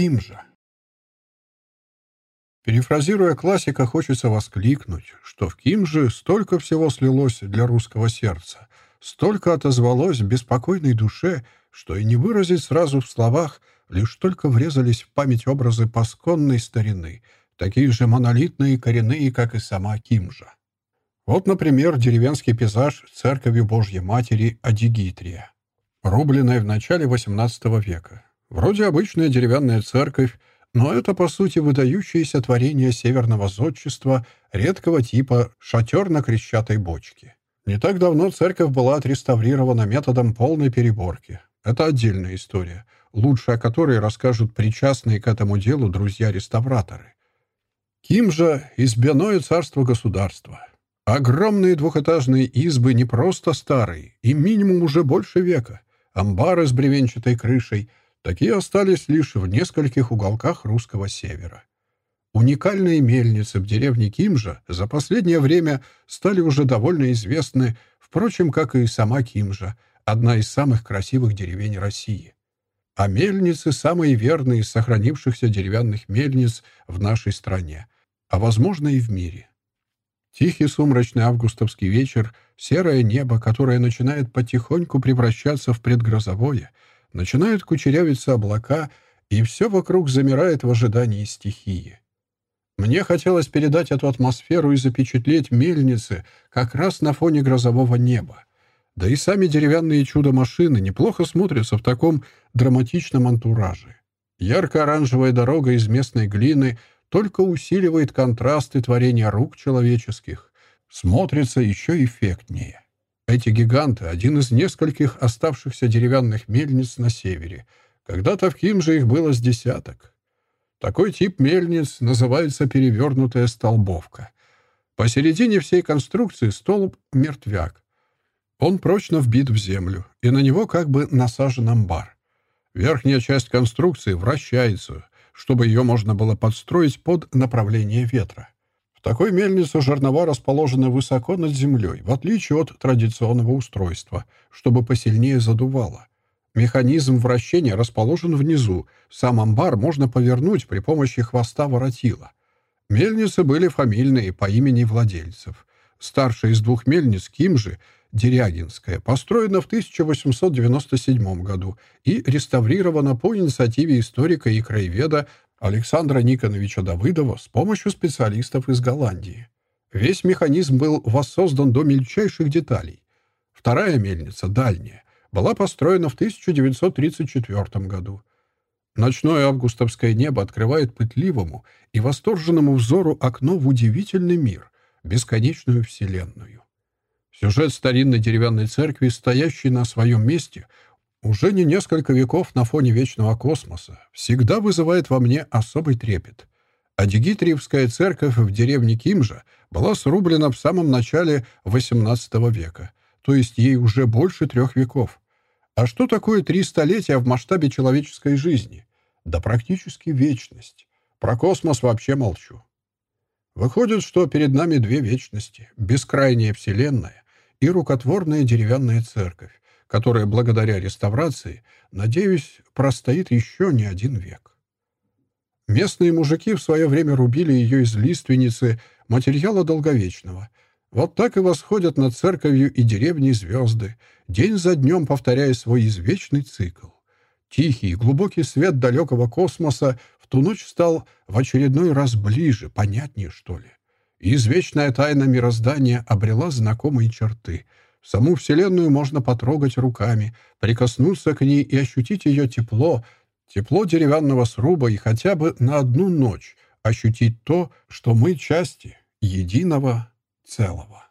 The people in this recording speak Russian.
Кимжа. Перефразируя классика, хочется воскликнуть, что в Кимже столько всего слилось для русского сердца, столько отозвалось в беспокойной душе, что и не выразить сразу в словах, лишь только врезались в память образы пасконной старины, такие же монолитные и коренные, как и сама Кимжа. Вот, например, деревенский пейзаж церковью Божьей Матери Адигитрия, рубленная в начале XVIII века. Вроде обычная деревянная церковь, но это, по сути, выдающееся творение северного зодчества редкого типа «шатер на крещатой бочке». Не так давно церковь была отреставрирована методом полной переборки. Это отдельная история, лучше о которой расскажут причастные к этому делу друзья-реставраторы. Ким же — избяное царство государства. Огромные двухэтажные избы не просто старые, и минимум уже больше века. Амбары с бревенчатой крышей — Такие остались лишь в нескольких уголках русского севера. Уникальные мельницы в деревне Кимжа за последнее время стали уже довольно известны, впрочем, как и сама Кимжа, одна из самых красивых деревень России. А мельницы — самые верные из сохранившихся деревянных мельниц в нашей стране, а, возможно, и в мире. Тихий сумрачный августовский вечер, серое небо, которое начинает потихоньку превращаться в предгрозовое — начинают кучерявиться облака, и все вокруг замирает в ожидании стихии. Мне хотелось передать эту атмосферу и запечатлеть мельницы как раз на фоне грозового неба. Да и сами деревянные чудо-машины неплохо смотрятся в таком драматичном антураже. Ярко-оранжевая дорога из местной глины только усиливает контрасты творения рук человеческих. Смотрится еще эффектнее. Эти гиганты — один из нескольких оставшихся деревянных мельниц на севере. Когда-то в Кимже их было с десяток. Такой тип мельниц называется перевернутая столбовка. Посередине всей конструкции столб — мертвяк. Он прочно вбит в землю, и на него как бы насажен амбар. Верхняя часть конструкции вращается, чтобы ее можно было подстроить под направление ветра. Такой мельнице жернова расположены высоко над землей, в отличие от традиционного устройства, чтобы посильнее задувало. Механизм вращения расположен внизу. Сам амбар можно повернуть при помощи хвоста воротила. Мельницы были фамильные по имени владельцев. Старшая из двух мельниц, Кимжи, Дерягинская, построена в 1897 году и реставрирована по инициативе историка и краеведа Александра Никоновича Давыдова с помощью специалистов из Голландии. Весь механизм был воссоздан до мельчайших деталей. Вторая мельница, дальняя, была построена в 1934 году. Ночное августовское небо открывает пытливому и восторженному взору окно в удивительный мир, бесконечную вселенную. Сюжет старинной деревянной церкви, стоящей на своем месте, уже не несколько веков на фоне вечного космоса, всегда вызывает во мне особый трепет. А Дигитриевская церковь в деревне Кимжа была срублена в самом начале XVIII века, то есть ей уже больше трех веков. А что такое три столетия в масштабе человеческой жизни? Да практически вечность. Про космос вообще молчу. Выходит, что перед нами две вечности — бескрайняя Вселенная и рукотворная деревянная церковь которая благодаря реставрации, надеюсь, простоит еще не один век. Местные мужики в свое время рубили ее из лиственницы материала долговечного. Вот так и восходят над церковью и деревней звезды, день за днем повторяя свой извечный цикл. Тихий, глубокий свет далекого космоса в ту ночь стал в очередной раз ближе, понятнее, что ли. И извечная тайна мироздания обрела знакомые черты — Саму Вселенную можно потрогать руками, прикоснуться к ней и ощутить ее тепло, тепло деревянного сруба и хотя бы на одну ночь ощутить то, что мы части единого целого.